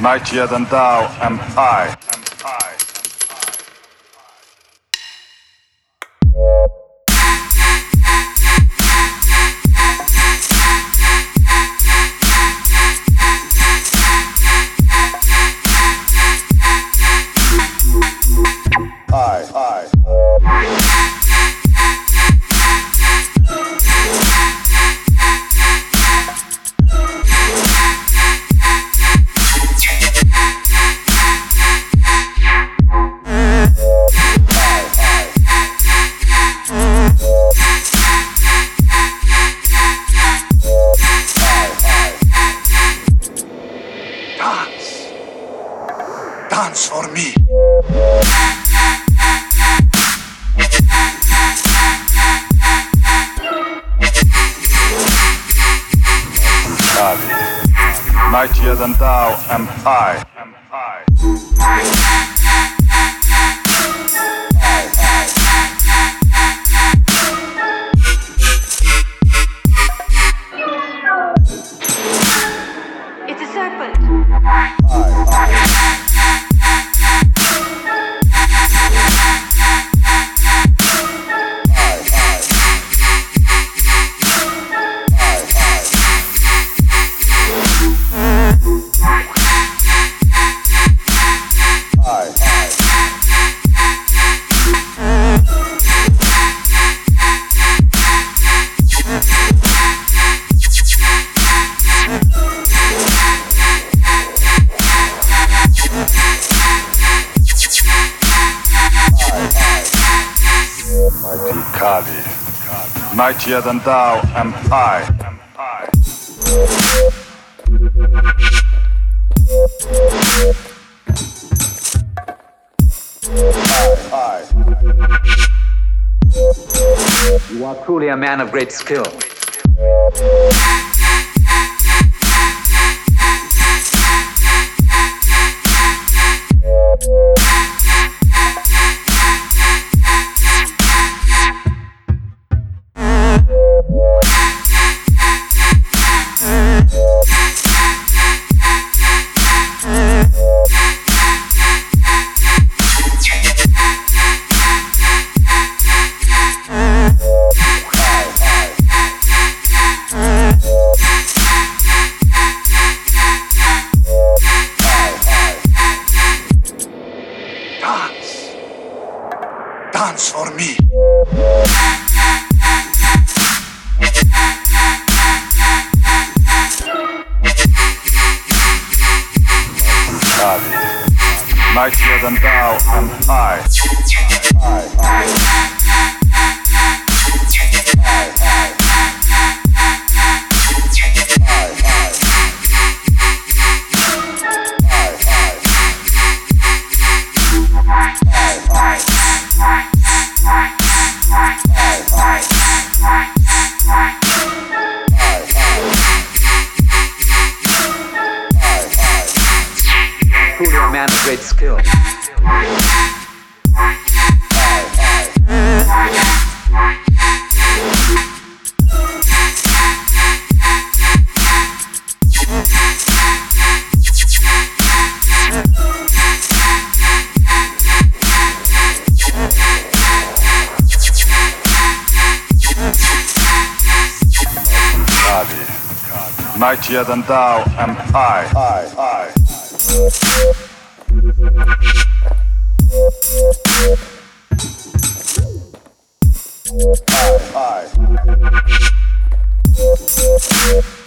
Mightier than thou am I. Am I. Dance. Dance for me. Mightier than thou am I. Am I. serpent. Mighty Kali. Mightier than thou am I. Am I. You are truly a man of great skill. Dance for me. Mightier than thou am I. great skill. Mightier than thou am I. I. I. I. you